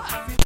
I